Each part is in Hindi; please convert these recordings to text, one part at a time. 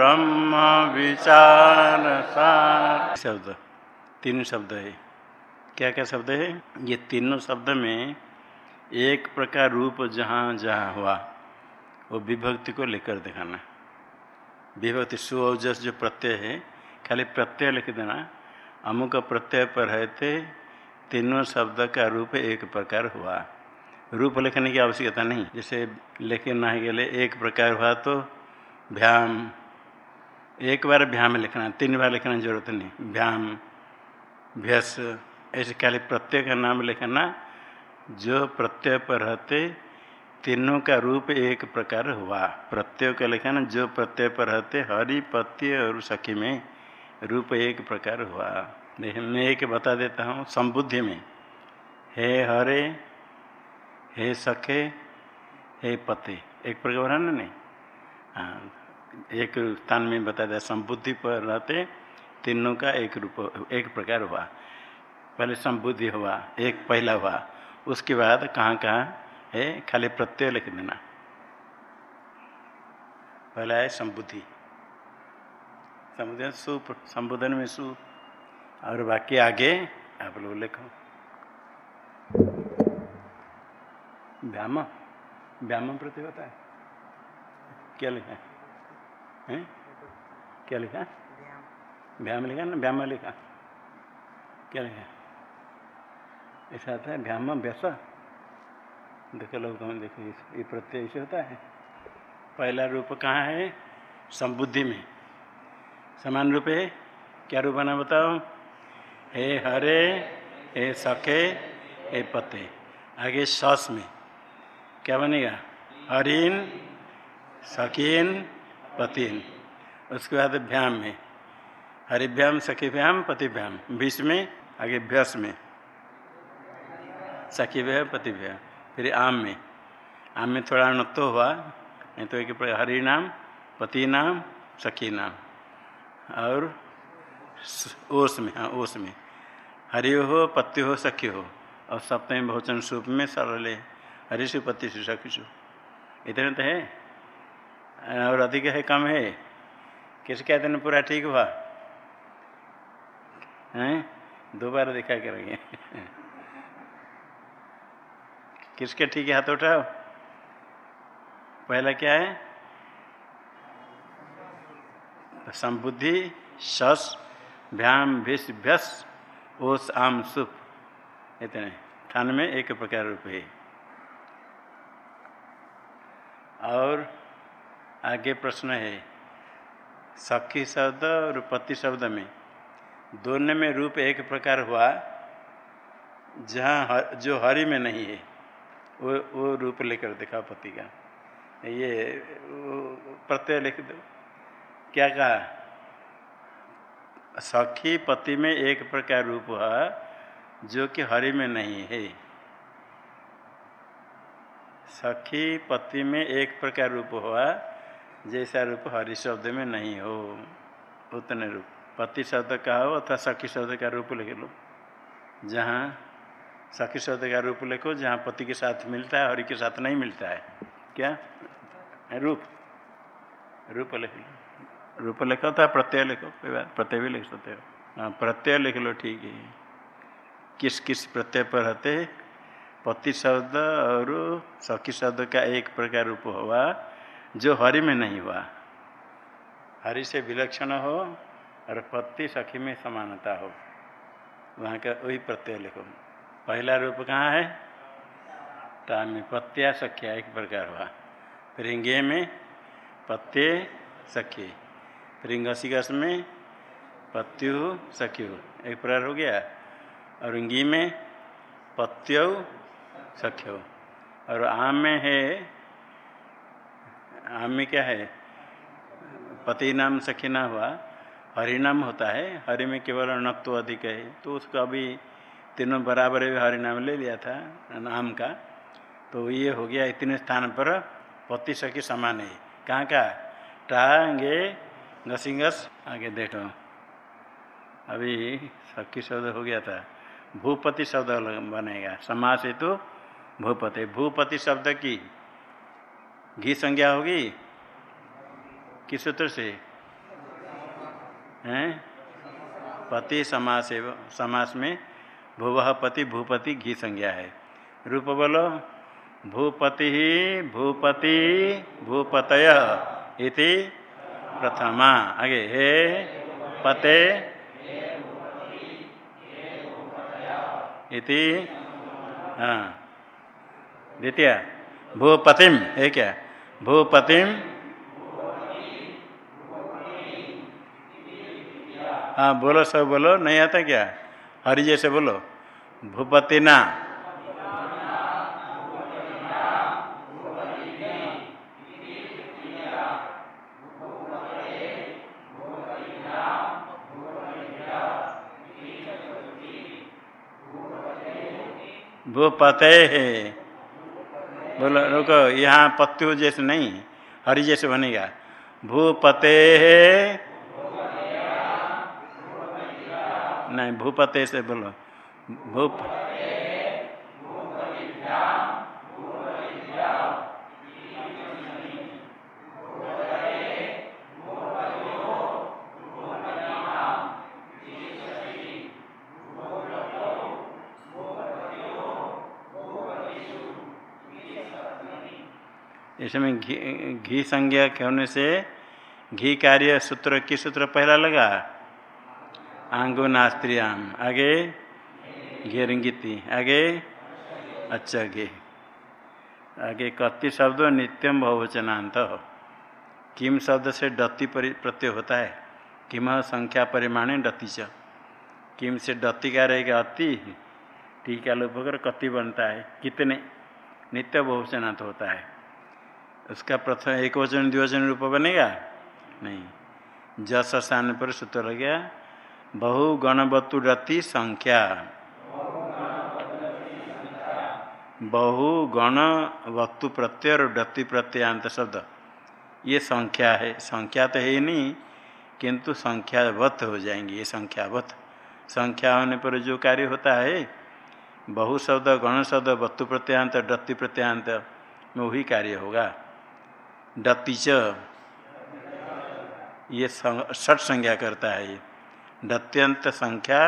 ब्रह्म विचार सार। शब्द, तीन शब्द है। क्या क्या शब्द है? ये तीनों शब्द में एक प्रकार रूप जहाँ जहाँ हुआ, वो विभक्ति को लेकर दिखाना। विभक्ति सुजस जो प्रत्यय है, खाली प्रत्यय लिख देना। अमुक प्रत्यय पर रहते तीनों शब्द का रूप एक प्रकार हुआ। रूप लिखने की आवश्यकता नहीं। जैसे लिखना के लिए एक प्रकार हुआ तो भ्याम एक बार भ्याम लिखना, तीन बार लिखना ज़रूरत नहीं। भ्याम, भ्यस, ऐसे खाली प्रत्यय का नाम लिखना, जो प्रत्यय पर रहते, तीनों का रूप एक प्रकार हुआ। प्रत्यय का लिखना, जो प्रत्यय पर रहते, हरि पत्य और सखी में रूप एक प्रकार हुआ। देखिए मैं एक बता देता हूँ, संबुद्धि में। हे हरे, हे सखे, हे पते। एक प्रकार है ना नहीं? हाँ एक स्थान में बता दिया संबुद्धि पर रहते तीनों का एक रूप, एक प्रकार हुआ। पहले संबुद्धि हुआ, एक पहला हुआ। उसके बाद कहाँ कहाँ? है, खाली प्रत्यय लिख देना। पहला है संबुद्धि। समुदय सु संबोधन में सु। और बाकी आगे आप लोग लिखो। व्याम व्याम प्रति होता है। क्या लिखा है? क्या लिखा? व्याम लिखा ना? व्याम लिखा। क्या लिखा? ऐसा आता है व्याम व्यस देखो लोग तुम देखो ये प्रत्यय ऐसे होता है। पहला रूप कहाँ है? संबुद्धि में। समान रूप है? क्या रूप बना बताओ? हे हरे हे सखे हे पते। आगे सस में। क्या बनेगा? हरिन सकीन पतिन उसके बाद भ्याम में हरिभ्याम, सखीभ्याम, पतिभ्याम। भीष में, आगे भ्यस में। सखीभ्या पतिभ्या फिर आम में। आम में थोड़ा नत्तो हुआ, नहीं तो एक हरि नाम, पति नाम, सखी नाम। और ओस में हाँ ओस में। हरि हो, पति हो, सखी हो। और सप्तमी बहुचन सूप में सरल। है हरिशु पति सु सखीशु इतने तो है। और अधिक है कम है। किस कहते हैं पूरा ठीक हुआ? हैं? दो बार दिखा करेंगे किसके ठीक है हाथ उठाओ? पहला क्या है? संबुद्धि सस भ्याम भिष भ्यस ओस, आम, सुप। इतने। थान में एक प्रकार रूप है। और आगे प्रश्न है, सखी शब्द और पति शब्द में। दोनों में रूप एक प्रकार हुआ, जहाँ जो हरि में नहीं है, वो वो रूप लेकर देखा पति का। ये प्रत्यय लिख दो। क्या कहा? सखी पति में एक प्रकार रूप हुआ, जो कि हरि में नहीं है। सखी पति में एक प्रकार रूप हुआ जैसा रूप हरि शब्द में नहीं हो, उतने रूप। पति शब्द का हो अथवा सखी शब्द का रूप लिख लो। जहाँ सखी शब्द का रूप लिखो, जहाँ पति के साथ मिलता है, हरि के साथ नहीं मिलता है। क्या? रूप। रूप लिख लो। रूप लिखो तो प्रत्यय लिखो। कोई बात, प्रत्यय भी लिख सकते हो। हाँ प्रत्यय लिख लो, ठीक है। किस किस प्रत्यय पर रहते पति शब्द और सखी शब्द का एक प्रकार रूप हुआ जो हरि में नहीं हुआ। हरि से विलक्षण हो और पति सखी में समानता हो। वहाँ का वही प्रत्यय लिखो। पहला रूप कहाँ है? टा में पत्या सख्या एक प्रकार हुआ। फिर गे में पत्ते सखी। फिर घसीघस में पत्यु सख्यु। एक प्रकार हो गया। और इंगी में पत्यु सख्यो। और आम में है आम में क्या है? पति नाम सखी ना हुआ हरिनाम होता है। हरि में केवल नत्व अधिक है। तो उसको अभी तीनों बराबर भी हरिनाम ले लिया था, नाम का। तो ये हो गया इतने स्थान पर पति सखी समान है। कहाँ का? टांगे घसीघस आगे देखो। अभी सखी शब्द हो गया था। भूपति शब्द बनेगा। समास हेतु तो भूपति। भूपति शब्द की? घी संज्ञा होगी? किस सूत्र से? हैं? पति समास समास में भुव पति, भूपति घी संज्ञा है। रूप बोलो। भूपति भूपति भूपतय इति प्रथमा। आगे, हे पते इति हाँ। द्वितीय, भूपतिम, है क्या? भूपतिम हाँ बोलो सब बोलो, नहीं आता क्या? हरि जैसे बोलो। भूपति ना भूपते है। बोलो, रुको, यहाँ पत्यु जैसे नहीं, हरि जैसे बनेगा। भूपते नहीं, भूपते से बोलो। भूप इसमें घी घी संज्ञा होने से घी कार्य सूत्र, की सूत्र पहला लगा? आंगो नास्त्रियाम। आगे? घेरंगिति आगे? अच्छा घे। आगे कति शब्द नित्यम बहुवचनांत। हो किम शब्द से डति प्रत्यय होता है। किम संख्या परिमाण डति च। किम से डति का रहेगा अति टीका कर कति बनता है। कितने? नित्य बहुवचनांत होता है। उसका प्रथम एक वचन, द्विवचन रूप बनेगा? नहीं। जस स्थान पर सूत्र लग गया। बहु गणवतुरति संख्या। बहु गण वक्तु प्रत्यय और डति प्रत्ययांत शब्द। ये संख्या है। संख्या तो है ही नहीं, किंतु संख्यावत हो जाएँगे ये संख्यावत। संख्या होने पर जो कार्य होता है, बहु शब्द, गण शब्द, वत्तु प्रत्यांत डति प्रत्यांत में वही कार्य होगा। डतिच ये षठ संज्ञा करता है ये। डत्यंत संख्या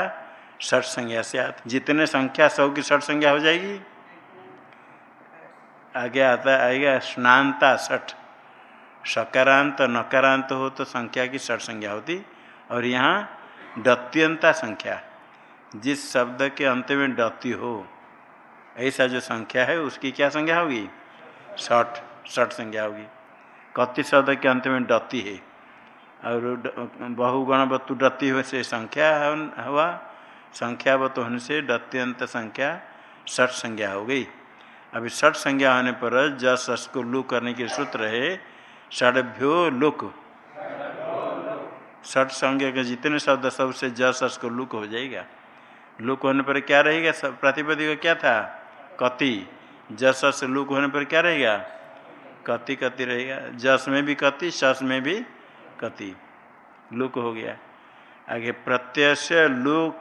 षठ संज्ञा से आती, जितने संख्या सौ की षठ संज्ञा हो जाएगी। आगे आता आएगा स्नानता षठ सकारांत नकारांत हो तो संख्या की षठ संज्ञा होती। और यहाँ डत्यंता संख्या, जिस शब्द के अंत में डति हो, ऐसा जो संख्या है, उसकी क्या संज्ञा होगी? षठ षठ संज्ञा होगी। कति शब्द के अंत में डति है। और बहुगणवत्तु डति हो से संख्या हुआ संख्यावत होने से डत्यंत संख्या षठ संज्ञा हो गई। अभी षठ संज्ञा होने पर जस को लुक करने के सूत्र है षडभ्यो लुक। षठ संज्ञा के जितने शब्द सबसे जस को लुक हो जाएगा। लुक होने पर क्या रहेगा? प्रतिपदी का क्या था? कति। जस लुक होने पर क्या रहेगा? कति कति रहेगा। जस में भी कति, सस में भी कति। लुक हो गया। आगे प्रत्यय से लुक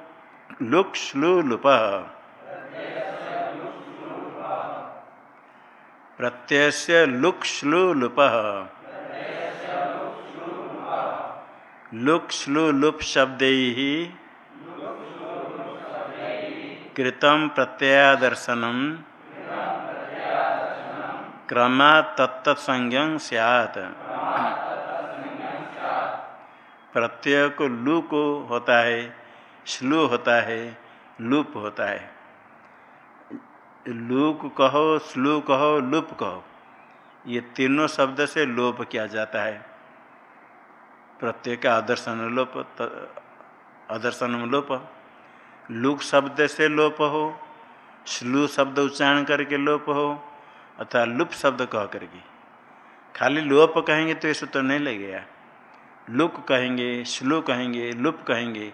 लुक श्लू लुप। प्रत्यय से लुक श्लू लुप। लुक श्लू लुप शब्द ही कृतम प्रत्ययादर्शनम। क्रमा तत्संज्ञ सियात। प्रत्यय को लू को होता है, श्लू होता है, लूप होता है। लूक कहो स्लू कहो, लूप कहो। ये तीनों शब्द से लोप किया जाता है। प्रत्यय का आदर्शन लोप आदर्शन लोप लुक शब्द से लोप हो, श्लू शब्द उच्चारण करके लोप हो अथवा लुप शब्द कह करके। खाली लोप कहेंगे तो ये सूत्र नहीं लगेगा। लुक कहेंगे, श्लू कहेंगे, लुप कहेंगे,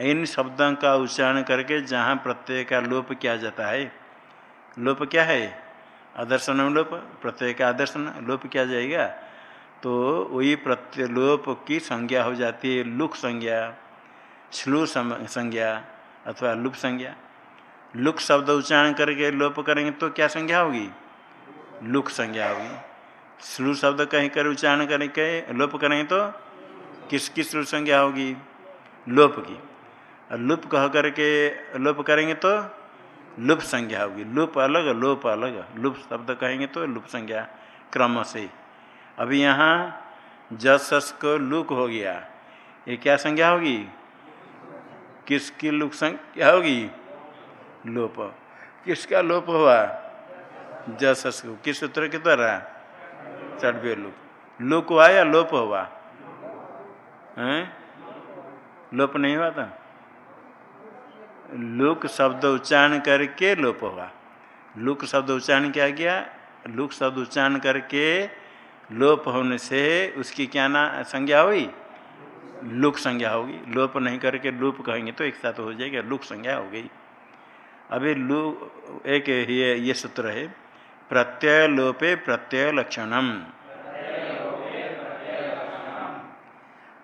इन शब्दों का उच्चारण करके जहाँ प्रत्यय का लोप किया जाता है, लोप क्या है? आदर्शन लोप, प्रत्यय का आदर्शन, लोप किया जाएगा। तो वही प्रत्यय लोप की संज्ञा हो जाती है, लुक संज्ञा, श्लू संज्ञा अथवा लुप संज्ञा। लुक शब्द उच्चारण करके लोप करेंगे तो क्या संज्ञा होगी? लुक संज्ञा होगी श्लू शब्द कहीं कर, उच्चारण करेंगे लोप करेंगे तो किसकी किस संज्ञा होगी? लोप की। और लुप कह करके लोप करेंगे तो लुप संज्ञा होगी। लुप अलग, लोप अलग। लुप शब्द कहेंगे तो लुप संज्ञा क्रम से। अभी यहाँ जस को लुक हो गया। ये क्या संज्ञा होगी? किसकी लुक संज्ञा होगी? लोप। किसका लोप हुआ? जस किस सूत्र के द्वारा? चढ़वे लुक लुक हुआ या लोप हुआ? है? लोप नहीं हुआ था? लुक शब्द उच्चारण करके लोप हुआ। लुक शब्द उच्चारण किया गया लुक शब्द उच्चारण करके लोप होने से उसकी क्या ना, संज्ञा हुई? लुक संज्ञा होगी। लोप नहीं करके लूप कहेंगे तो एक साथ हो जाएगा। लुक संज्ञा हो गई। अभी लू, एक ये ये सूत्र है। प्रत्यय लोपे प्रत्यय लक्षणम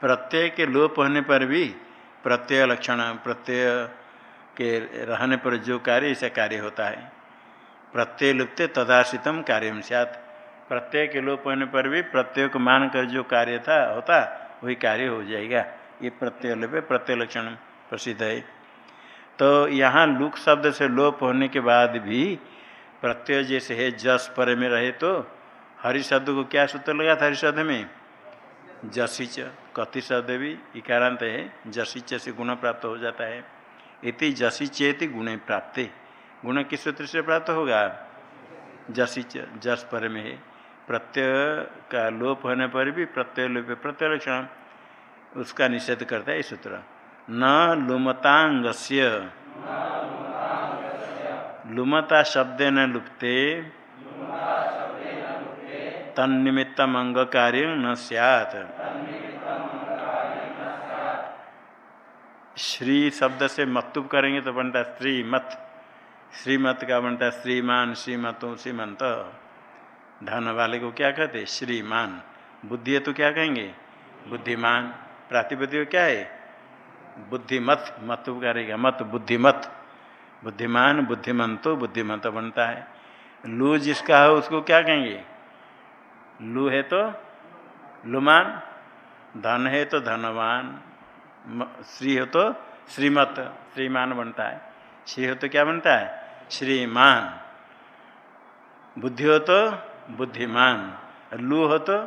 प्रत्यय के लोप होने पर भी प्रत्यय लक्षण प्रत्यय के रहने पर जो कार्य, ऐसा कार्य होता है। प्रत्यय लुप्ते तदाश्रितम कार्यम सात प्रत्यय के लोप होने पर भी प्रत्यय को मानकर जो कार्य था, होता, वही कार्य हो जाएगा। ये प्रत्यय लोप प्रत्यय लक्षण प्रसिद्ध है। तो यहाँ लुक शब्द से लोप होने के बाद भी प्रत्यय जैसे है, जस पर में रहे तो हरि शब्द को क्या सूत्र लगा था हरि शब्द में? जसिच कति शब्द भी इकारांत है, जसिच से गुण प्राप्त हो जाता है। इति जसिचेति गुण प्राप्त। गुण किस सूत्र से प्राप्त होगा? जसिच, जस पर में है। प्रत्यय का लोप होने पर भी प्रत्यय लोप, प्रत्यय लक्षण उसका निषेध करता है सूत्र। न लुमतांग लुमता शब्द न लुप्ते। तन्निमित्तम अंग कार्य न सैत श्री शब्द से मत्तुप करेंगे तो बनता है श्रीमत। श्रीमत का बनता श्रीमान, श्रीमतों श्रीमंत धन वाले को क्या कहते श्रीमान। बुद्धि है तो क्या कहेंगे? बुद्धिमान। प्रातिपति क्या है? बुद्धिमत। मत करेगा। मत बुद्धिमत। बुद्धिमान, बुद्धिमंतो, बुद्धिमंत बनता है। लू जिसका हो, उसको क्या कहेंगे? लू है तो लुमान, धन है तो धनवान श्री हो तो श्रीमत, श्रीमान बनता है। श्री हो तो क्या बनता है? श्रीमान। बुद्धि हो तो बुद्धिमान, लू हो तो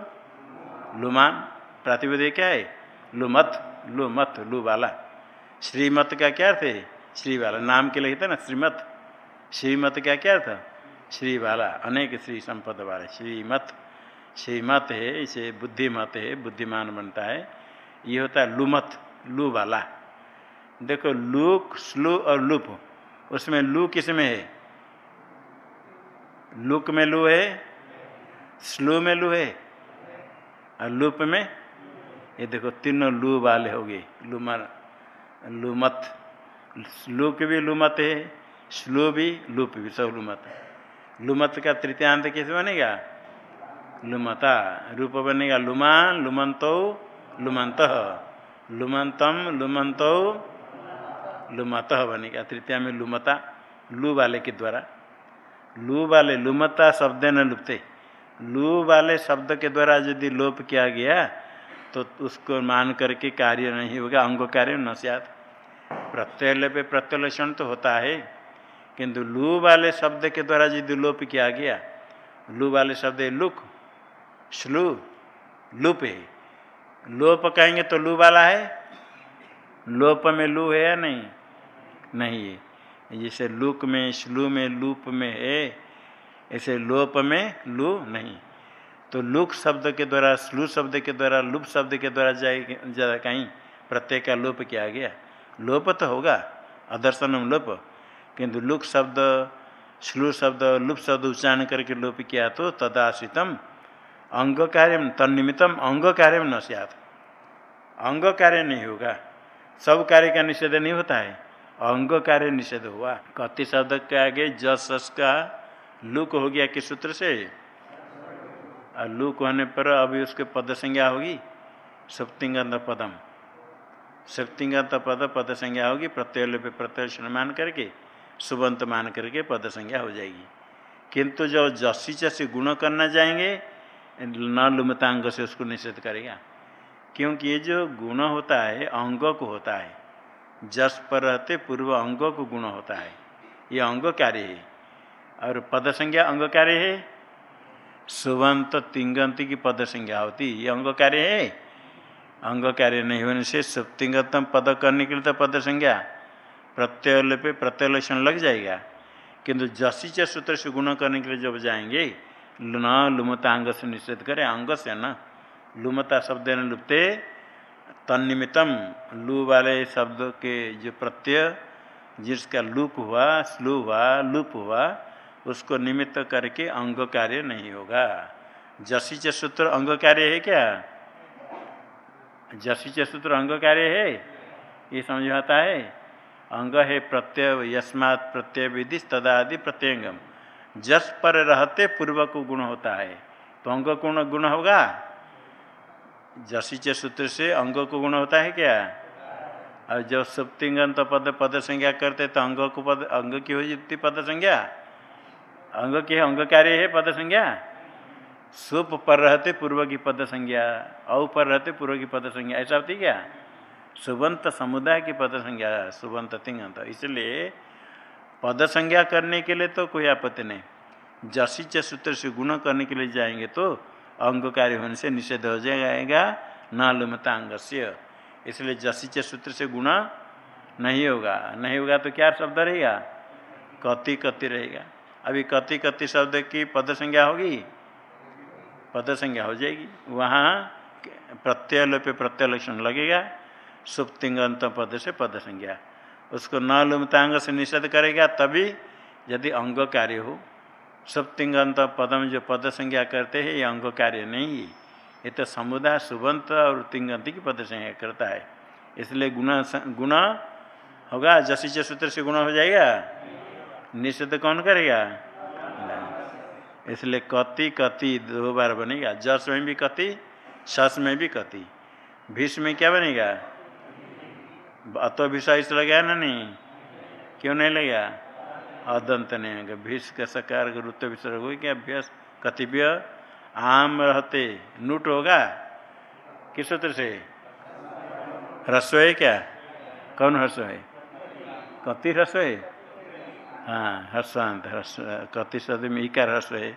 लुमान। प्रातिपद क्या है? लुमत लुमत, लू वाला। श्रीमत का क्या अर्थ है? श्री वाला नाम के लिए था ना, श्रीमत। श्रीमत क्या क्या था? श्री वाला अनेक श्री संपद वाला। श्रीमत श्रीमत है, इसे बुद्धिमत है, बुद्धिमान बनता है। ये होता है लुमत लू वाला देखो, लूक, स्लू और लुप, उसमें लू किसमें है? लुक में लू है, स्लू में लू है, और लुप में? ये देखो, तीनों लू वाले हो गए लुमर लुमत। लुक भी लुमत है, स्लू भी लुप भी, सब लुमत लुमत का तृतीयांत कैसे बनेगा? लुमता, रूप बनेगा लुमान लुमंतो, लुमंत। लुमंतम, लुमंतो, लुमत बनेगा, तृतीया में लुमता, लू वाले के द्वारा। लू वाले लुमता शब्द न लुपते। लू वाले शब्द के द्वारा यदि लोप किया गया तो उसको मान करके कार्य नहीं होगा, अंग कार्य न सियात प्रत्यय लोप प्रत्यलक्षण तो होता है, किंतु लू वाले शब्द के द्वारा यदि लोप किया गया, लू वाले शब्द लुक, श्लू, लुप है। लोप कहेंगे तो लू वाला है, लोप में लू है या नहीं? नहीं है। जैसे लुक में, श्लू में, लूप में है, ऐसे लोप में लू नहीं। तो लुक शब्द के द्वारा स्लू शब्द के द्वारा, लुप शब्द के द्वारा जाए ज़्यादा कहीं, प्रत्यय का लोप किया गया। लोप तो होगा अदर्शनम लोप। किंतु लुक शब्द, श्लू शब्द, लुप शब्द उच्चारण करके लोप किया तो तदाश्रितम अंग कार्य तन्निमित्तम अंग कार्य न सियात। अंग कार्य नहीं होगा, सब कार्य का निषेध नहीं होता है। अंग कार्य निषेध हुआ। कति शब्द के आगे जस का लुक हो गया किस सूत्र से? और लुक होने पर अभी उसके पद संज्ञा होगी सप्तिंगंत पदम। सप्तिंगंत पद पद संज्ञा होगी, प्रत्यय पे प्रत्यय मान करके, सुबंत मान करके पद संज्ञा हो जाएगी। किंतु जो जसी चसी गुण करना जाएँगे न लुमतांग से उसको निषेध करेगा। क्योंकि ये जो गुण होता है, अंग को होता है, जस पर रहते पूर्व अंग को गुण होता है। ये अंग कार्य है। और पद संज्ञा अंग कार्य है? सुवंत तिंगंत की पद संज्ञा होती, ये अंग कार्य है? अंग कार्य नहीं होने से सुप्तिंगतम पद करने के लिए तो पद संज्ञा। प्रत्यय पे प्रत्यय लक्षण लग जाएगा। किंतु जसी च सूत्र से गुण करने के लिए जब जाएँगे न लुमता अंग से निषेध करें, अंग से न। लुमता शब्द न लुप्ते तन्निमितम लू वाले शब्द के जो प्रत्यय, जिसका लुप हुआ, स्लू हुआ, लुप हुआ, उसको निमित्त करके अंग कार्य नहीं होगा। जसी सूत्र अंग कार्य है क्या? जसी च सूत्र अंग कार्य है, ये समझ आता है। अंग है प्रत्यय, यस्मात् प्रत्यय विधि तदादि प्रत्यंगम। जस पर रहते पूर्व को गुण होता है। तो अंग गुण गुण होगा? जसी सूत्र से अंग को गुण होता है क्या? और जब सुप्तिंगंत पद पद संज्ञा करते तो अंग को पद, अंग की हो जाती पद संज्ञा? अंग की अंग कार्य है पद संज्ञा? सुप पर रहते पूर्व की पद संज्ञा, औ पर रहते पूर्व की पद संज्ञा। ऐसा होती क्या? सुबंत समुदाय की पद संज्ञा सुबंत तिंगंत इसलिए पद संज्ञा करने के लिए तो कोई आपत्ति नहीं। जसी च सूत्र से गुण करने के लिए जाएँगे तो अंग कार्य होने से निषेध हो जाएगा न लुमता अंग इसलिए जसी सूत्र से गुण नहीं होगा। नहीं होगा तो क्या शब्द रहेगा? कति कति रहेगा। अभी कति कति शब्द की पद संज्ञा होगी? पद संज्ञा हो जाएगी। वहाँ प्रत्यय लोपे प्रत्यय लक्षण लगेगा। सुप्तिंगंत पद से पद संज्ञा उसको न लुमतांग से निषेध करेगा, तभी यदि अंग कार्य हो। सप्तिंगंत पदम जो पद संज्ञा करते हैं, ये अंग कार्य नहीं है। ये तो समुदाय सुबंत और तिंगंती की पद संज्ञा करता है। इसलिए गुण गुण होगा जसी सूत्र से गुण हो जाएगा। निषेध कौन करेगा? इसलिए कति कति, दो बार बनेगा। जस में भी कति सस में भी कति। भीष में क्या बनेगा? अतो विषय लगा ना नहीं? क्यों नहीं लगा? अदंत नहीं होगा। भीष का सकार रुत्व विसर्ग हो क्या अभ्यास कतिव्य आम रहते, नूट होगा? किस सूत्र से? ह्रस्व है क्या? कौन ह्रस्व है? कति ह्रस्व है? हाँ हर्षांत हर्ष कति शब्द में इकार ह्रस्व है।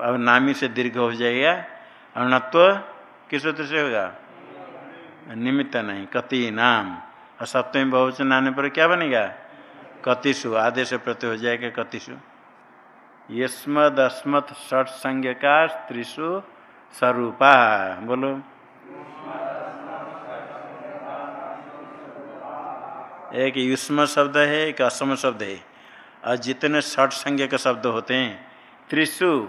अब नामी से दीर्घ हो जाएगा। अणत्व किस सूत्र से होगा? निमित्त नहीं, कति नाम। और सप्तमी बहुवचन आने पर क्या बनेगा? कतिशु आदेश प्रति हो जाएगा कतिशु यस्मदस्मत् षट संज्ञ का त्रिशु स्वरूपा बोलो। एक युष्म शब्द है, एक असम शब्द है। और जितने संज्ञ के शब्द होते हैं त्रिशु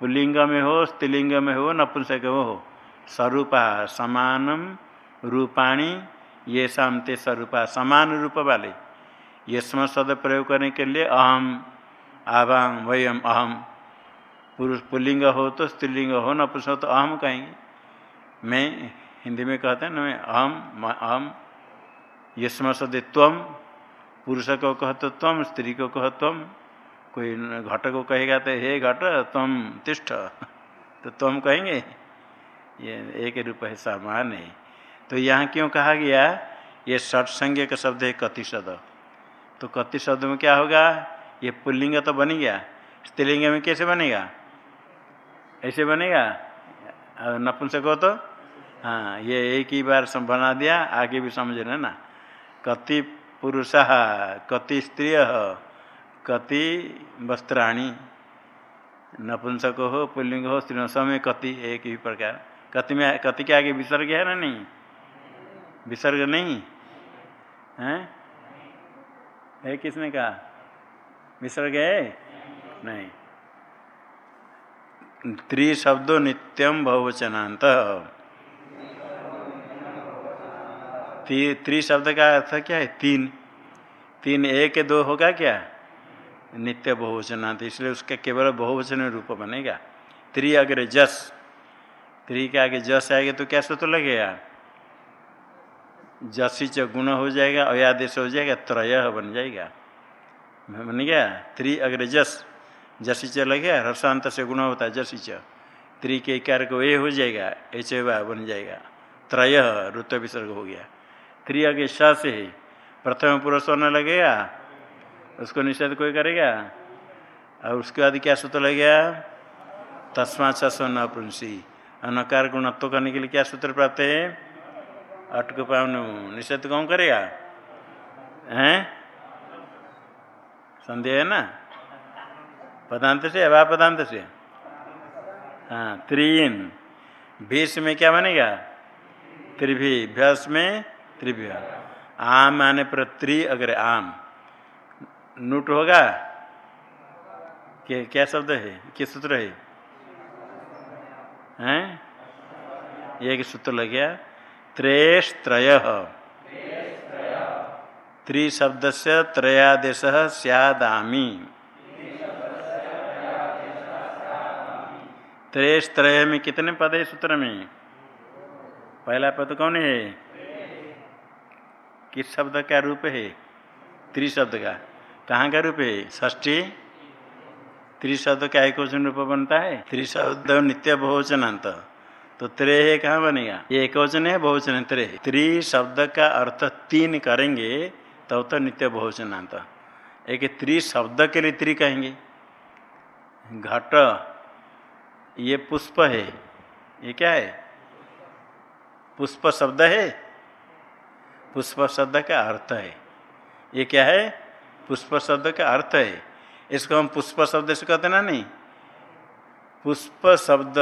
पुलिंग में हो, स्त्रीलिंग में हो, नपुंसक हो, स्वरूपा, समानम, रूपाणी, ये शामते स्वरूपा, समान रूप वाले। यस्म शब्द प्रयोग करने के लिए अहम, आवाम, वयम, अहम। पुरुष पुल्लिंग हो तो स्त्रीलिंग हो न पुरुष हो तो अहम कहेंगे। मैं, हिंदी में कहते हैं ना, मैं अहम अहम यस्म शब्द त्वम पुरुष को कह तो तम स्त्री को कह तम कोई घट को कहेगा तो हे घट तम तिष्ठ। तो तुम कहेंगे, ये एक रूप है सामान है। तो यहाँ क्यों कहा गया? ये सत्संग का शब्द है, कतिशद। तो कति शब्द में क्या होगा? ये पुल्लिंग तो बन गया। स्त्रीलिंग में कैसे बनेगा? ऐसे बनेगा? नपुंसक हो तो? हाँ ये एक ही बार बना दिया, आगे भी समझ ना। कति पुरुष, कति स्त्रिय, कति वस्त्राणी, नपुंसक हो पुल्लिंग हो स्त्री समय कति एक ही प्रकार। कति में, कति के आगे विसर्ग है ना नहीं? विसर्ग नहीं? है? है किसने कहा? विसर्ग है? नहीं। त्रि शब्दों नित्यम बहुवचनांत त्रि शब्द का अर्थ क्या है? तीन। तीन एक दो होगा क्या? नित्य बहुवचनांत। इसलिए उसका केवल बहुवचन रूप बनेगा। त्रि अगर जस। त्रि के आगे जस आएगा तो क्या सूत्र लगेगा? जसी च गुण हो जाएगा, अयादेश हो जाएगा, त्रय बन जाएगा। बन गया? त्रि अग्र जस। जसी च लगे हर्षांत से गुण होता है जसी च। त्रि के कार को ए हो जाएगा, एच बन जाएगा। त्रय, ऋतु विसर्ग हो गया। त्रि आगे स से प्रथम पुरुष होने लगेगा उसको निषेध कोई करेगा? और उसके बाद क्या सूत्र लग गया? तस्मा छो नपुंसी अनकार गुणत्व करने के लिए क्या सूत्र प्राप्त है? अटक पावन। निषेध कौन करेगा? हैं? संदेह है ना? पदांत से, अभाव पदांत से। हाँ त्रीन भीष में क्या बनेगा? त्रिभी भ्यस में त्रिभ्य आम आने पर त्रि अगर आम। नूट होगा? क्या क्या शब्द है? किस सूत्र है? हैं? एक सूत्र लग गया। त्रेश त्रय त्रि शब्द से त्रयादेश सियादामी। त्रेश त्रय में कितने पद है सूत्र में? पहला पद कौन है? किस शब्द का रूप है? त्रिशब्द का। कहाँ का रूप है? ष्ठी त्रिशब्द का एक वचन रूप बनता है? त्रिशब्द नित्य बहुवचनांत तो त्रे है कहाँ बनेगा? ये एक वचन है बहुवचन त्रे त्रि शब्द का अर्थ तीन करेंगे तब तो, तो नित्य बहुवचनांत एक त्रि शब्द के लिए त्रि कहेंगे। घट। ये पुष्प है। ये क्या है? पुष्प शब्द है? पुष्प शब्द का अर्थ है। ये क्या है? पुष्प शब्द का अर्थ है। इसको हम पुष्प शब्द से कहते ना नहीं? पुष्प शब्द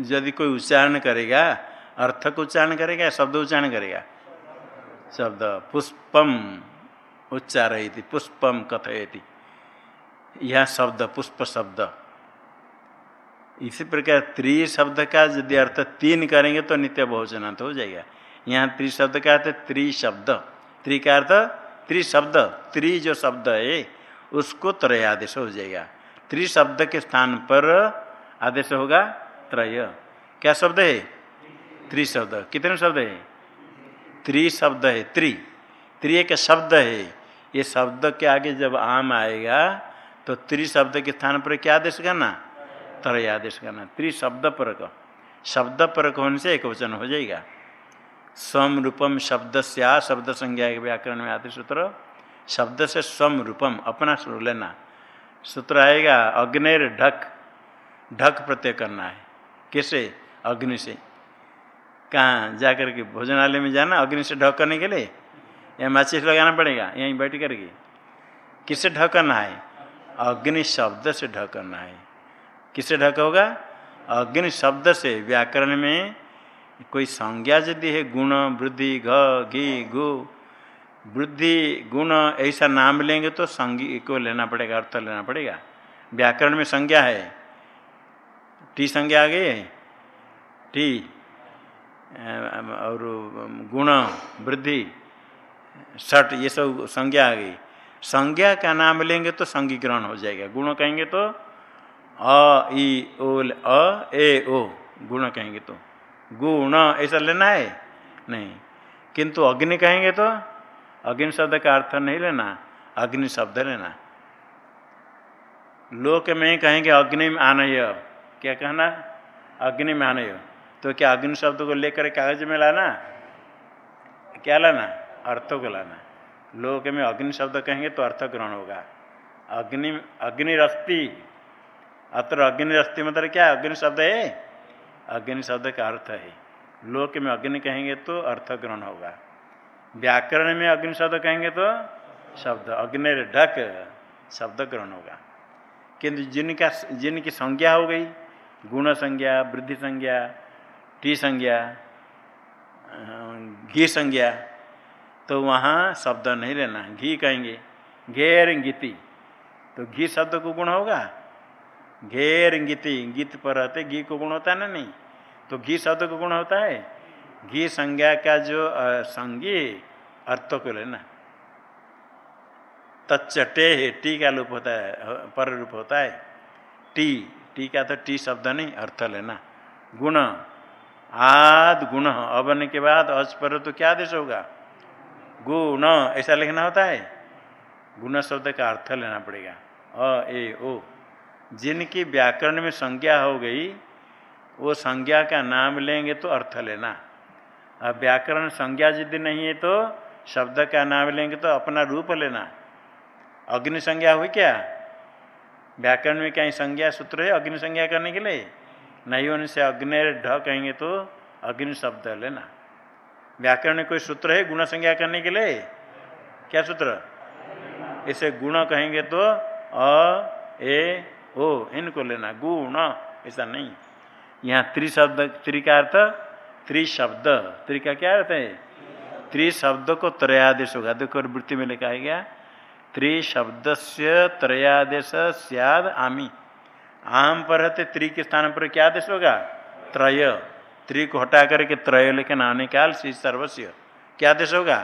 यदि कोई उच्चारण करेगा, अर्थ को उच्चारण करेगा, शब्द उच्चारण करेगा? शब्द। पुष्पम उच्चारयति, पुष्पम कथयति। यह शब्द पुष्प शब्द इसी प्रकार त्रि शब्द का यदि अर्थ तीन करेंगे तो नित्य बहुचनांत हो जाएगा। यहाँ त्रिशब्द का अर्थ त्रि शब्द। त्रि का अर्थ त्रिशब्द त्रि जो शब्द है, उसको त्रय आदेश हो जाएगा। त्रिशब्द के स्थान पर आदेश होगा त्रय। क्या शब्द है? त्रिशब्द कितने शब्द है? त्रिशब्द है, त्रि। त्रि एक शब्द है। ये शब्द के आगे जब आम आएगा तो त्रिशब्द के स्थान पर क्या आदेश करना? त्रय आदेश करना। त्रि शब्द परक। शब्द परक होने से एक वचन हो जाएगा। स्वम रूपम शब्द से आ शब्द संज्ञा के व्याकरण में आते सूत्र। शब्द से स्वम रूपम अपना स्वरूप लेना। सूत्र आएगा, अग्निर ढक। ढक प्रत्यय करना है। कैसे? अग्नि से। कहाँ? जाकर के भोजनालय में जाना, अग्नि से ढक करने के लिए? या माचिस लगाना पड़ेगा, यहीं बैठ करके। किससे ढक करना है? अग्नि शब्द से ढक करना है। किससे ढक होगा? अग्नि शब्द से व्याकरण में कोई संज्ञा यदि है, गुण, वृद्धि, घ, घी, गु, वृद्धि, गुण, ऐसा नाम लेंगे तो संज्ञ को लेना पड़ेगा, अर्थ लेना पड़ेगा। व्याकरण में संज्ञा है। टी संज्ञा आ गई है? टी। और गुण, वृद्धि सट ये सब संज्ञा आ गई। संज्ञा का नाम लेंगे तो संज्ञ ग्रहण हो जाएगा। गुण कहेंगे तो अ ई अ, ए, ओ, गुण कहेंगे तो। गुण, ऐसा लेना है? नहीं। किंतु अग्नि कहेंगे तो? अग्नि शब्द का अर्थ नहीं लेना, अग्नि शब्द लेना। लोक में कहेंगे अग्नि में आनय क्या कहना? अग्नि में आनय तो क्या अग्नि शब्द को लेकर कागज़ में लाना? क्या लाना? अर्थ को लाना। लोक में अग्नि शब्द कहेंगे तो अर्थ ग्रहण होगा। अग्नि, अग्निरस्ति। अत्र अग्निरस्ति मतलब क्या? अग्नि शब्द है? अग्नि शब्द का अर्थ है। लोक में अग्नि कहेंगे तो अर्थ ग्रहण होगा। व्याकरण में अग्नि शब्द कहेंगे तो शब्द। अग्नि ढक, शब्द ग्रहण होगा। किंतु जिनका, जिनकी संज्ञा हो गई, गुण संज्ञा, वृद्धि संज्ञा, टी संज्ञा, घी संज्ञा तो वहाँ शब्द नहीं लेना घी कहेंगे, घेर गीति। तो घी शब्द को गुण होगा? घेर गीति गीत पर रहते, घी को गुण होता है ना नहीं? तो घी शब्द को गुण होता है? घी संज्ञा का जो संज्ञी अर्थ को लेना तच्चटे है, टी का रूप होता है पर रूप होता है। टी टी का तो टी शब्द नहीं, अर्थ लेना गुण, आद गुण, अवन के बाद अज पर तो क्या आदेश होगा? गुण, ऐसा लिखना होता है? गुण शब्द का अर्थ लेना पड़ेगा। अ, ए, ओ। जिनकी व्याकरण में संज्ञा हो गई, वो संज्ञा का नाम लेंगे तो अर्थ लेना। अब व्याकरण संज्ञा यदि नहीं है तो शब्द का नाम लेंगे तो अपना रूप लेना। अग्नि संज्ञा हुई क्या? व्याकरण में कहीं संज्ञा सूत्र है अग्नि संज्ञा करने के लिए? नहीं होने से अग्नि ढ कहेंगे तो अग्नि शब्द लेना। व्याकरण में कोई सूत्र है गुण संज्ञा करने के लिए? क्या सूत्र? इसे गुण कहेंगे तो अ, ए ओ इनको लेना गुण ऐसा नहीं। यहाँ त्रिशब्द त्रि का अर्थ त्रिशब्द। त्रि का क्या अर्थ है? त्रिशब्द को त्रयादेश होगा। देखो वृत्ति में लिखा गया त्रिशब्द से त्रयादेश सियाद आमी। आम पर रहते त्रि के स्थान पर क्या आदेश होगा? त्रय। त्रि को हटा करके त्रय लेकिन आने काल श्री सर्वस्व क्या आदेश होगा?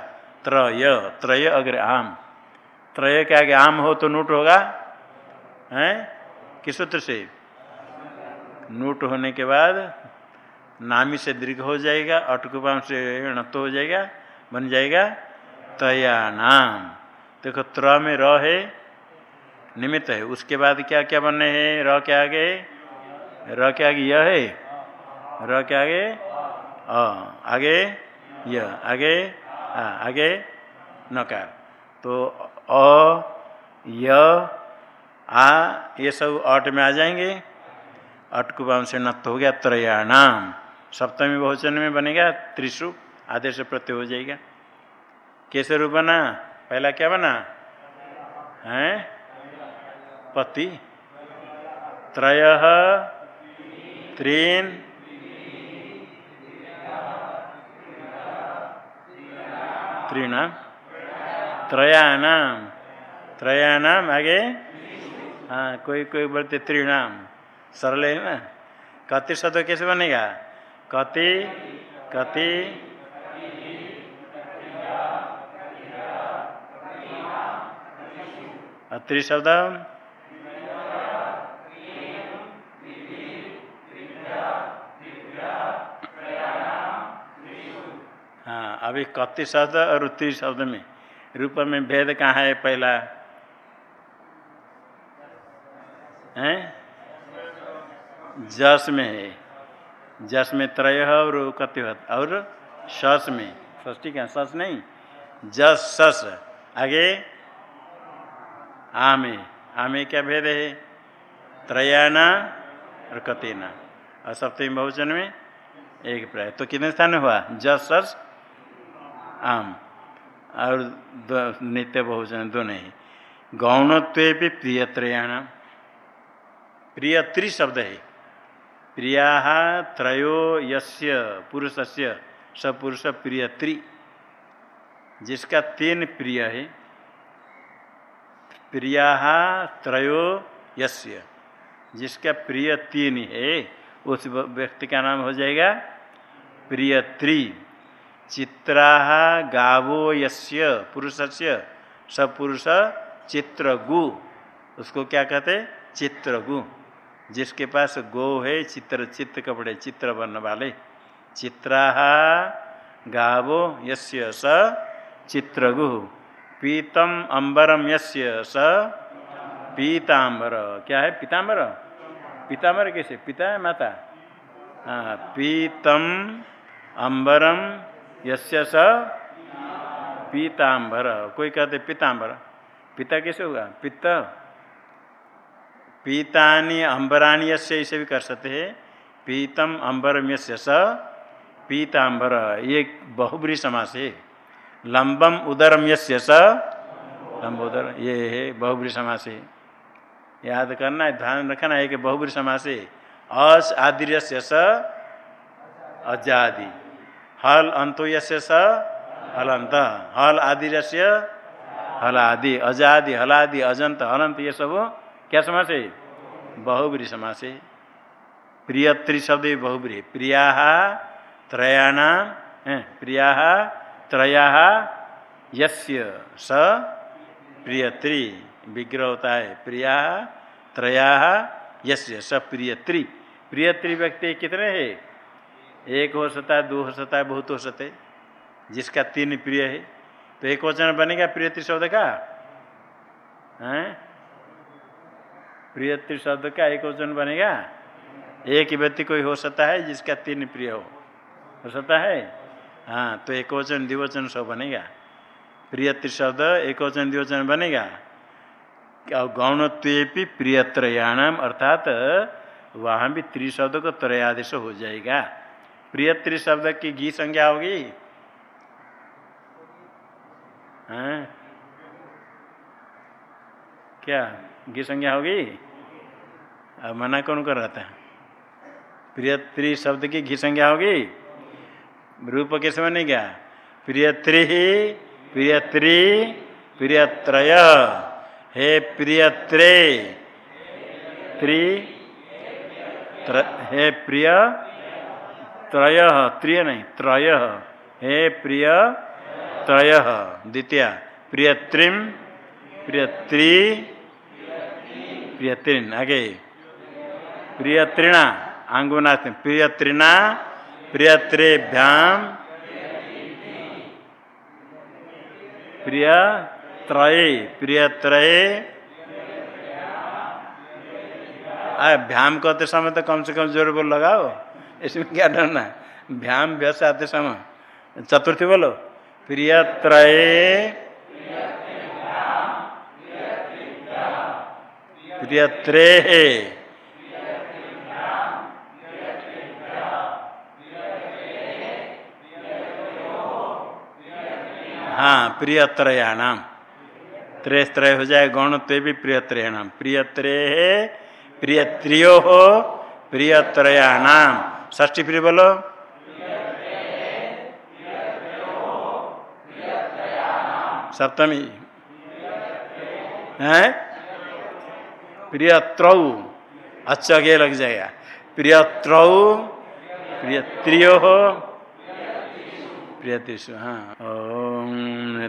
त्रय। त्रय अग्र आम। त्रय के आगे आम हो तो नूट होगा? हैं? किस सूत्र से? नूट होने के बाद नामी से दीर्घ हो जाएगा अटकुपाम से णत्व हो जाएगा बन जाएगा तया नाम देखो त्र में र है निमित्त है। उसके बाद क्या क्या बनने हैं? र के आगे र के आगे यह है र के आगे अ आगे यह आगे आ, आगे नकार। तो अ य आ ये सब अट में आ जाएँगे। अटकुबाम से नत हो गया, त्रयाणाम। सप्तमी बहुचन में बनेगा त्रिशु आदेश प्रत्यय हो जाएगा। कैसे रूप बना? पहला क्या बना? है? पति। त्रय। त्रीन। त्रीणाम। त्रयाणाम। त्रयाणाम आगे। हाँ कोई कोई बोलते त्रिणाम। सरल है ना? कति शब्द कैसे बनेगा? कति कति त्रिशब्द। हाँ अभी कति शब्द और त्रिशब्द में। रूप में भेद कहाँ है पहला? हैं? जस में है। जस में त्रय और कति और सस में। ष्टी क्या सस नहीं? जस सस आगे? आमे आमे क्या भेद है? त्रयाना और कतेना। और सप्तमी बहुचन में एक प्राय। तो कितने स्थान हुआ? जस सस आम। और नित्य बहुचन दोनों ही। गौणत्व भी प्रियत्रयाण प्रिय त्रि शब्द है। प्रिया त्रयो यस्य पुरुषस्य सपुरुष प्रिय त्रि। जिसका तीन प्रिय है। प्रिया त्रयो यस्य। जिसका प्रिय तीन है, उस व्यक्ति का नाम हो जाएगा प्रिय त्रि। चित्रा गावो यस्य, पुरुषस्य सपुरुष चित्रगु। उसको क्या कहते चित्रगु। जिसके पास गो है, चित्र चित्र कपड़े, चित्र वर्ण वाले। चित्रा गावो यस्य स चित्रगु पीतम अंबरम यस्य स पीताम्बर। क्या है? पीताम्बर? पीताम्बर कैसे? पिता है माता? हाँ पीतम अंबरम यस्य स पीताम्बर। कोई कहते पीताम्बर? पिता कैसे होगा? पित्त। पीतानी अंबराणी यसे इसे भी कर सकते हैं। पीतम अंबरम यस्य स पीताम्बर ये बहुब्री समास है। लंबम उदरम यस्य स लंबोदर ये है बहुब्री समास है। याद करना है, ध्यान रखना है कि बहुब्री समास है। अस आदि स, अजादि। हल अंतो यस्य स, हलंत। हल आदि हल आदि अजादि, हलादि, अजंत, हलंत, ये सब क्या समास? है बहुब्री समास। है प्रिय त्रिशब्द बहुब्री प्रिया त्रयाणा प्रिया त्रया यस्य स प्रिय त्रि विग्रह होता है। प्रिया त्रया यस्य स प्रिय त्रि प्रिय त्रि व्यक्ति कितने हैं? एक हो सकता है, दो हो सकता है, बहुत हो सकते जिसका तीन प्रिय है। तो एक वचन बनेगा प्रिय शब्द का? है? प्रिय शब्द का एक वचन बनेगा। एक व्यक्ति कोई हो सकता है जिसका तीन प्रिय हो। हो सकता है? हाँ तो एक वचन, द्विवचन सब बनेगा। प्रिय त्रिशब्द, एक वचन, द्विवचन बनेगा। गौणत्वेपी प्रियत्रयाणाम, अर्थात वहाँ भी त्रिशब्द को त्रयादेश हो जाएगा। प्रिय त्रिशब्द की घी संज्ञा होगी? हाँ। क्या? घी संज्ञा होगी? अब मना कौन कर रहा था? प्रियत्री शब्द की घी संज्ञा होगी? रूप कैसे बनेगा प्रियत्री प्रियत्री, प्रियत्रय। हे प्रियत्रे, त्रि हे प्रिय, त्रय त्रिय नहीं, त्रय। हे प्रिय, त्रय। द्वितीय प्रियत्रिम प्रियत्री प्रियत्रिन आगे। प्रिय प्रियत्रिणा आंगुनाथ प्रियत्रिणा प्रियत्रेभ्याम प्रिय त्रय प्रिय त्रय भ्याम कहते समय तो कम से कम ज़ोर बोल लगाओ। इसमें क्या डरना भ्याम व्यस आते समय। चतुर्थी बोलो। प्रिय त्रय प्रिय त्रे हाँ प्रियत्रयाणाम। त्रय त्रय हो जाए, गौण ते भी प्रियत्रयाणाम। प्रियत्रे प्रियत्रियो हो प्रियत्रयाणाम। ष्टी प्रिय बोलो। सप्तमी। है? प्रियत्रौ त्रऊ अच्छे लग जाएगा। प्रिय त्रऊ प्रिय त्रियो। हो प्रिय त्रिशु। हाँ। ओम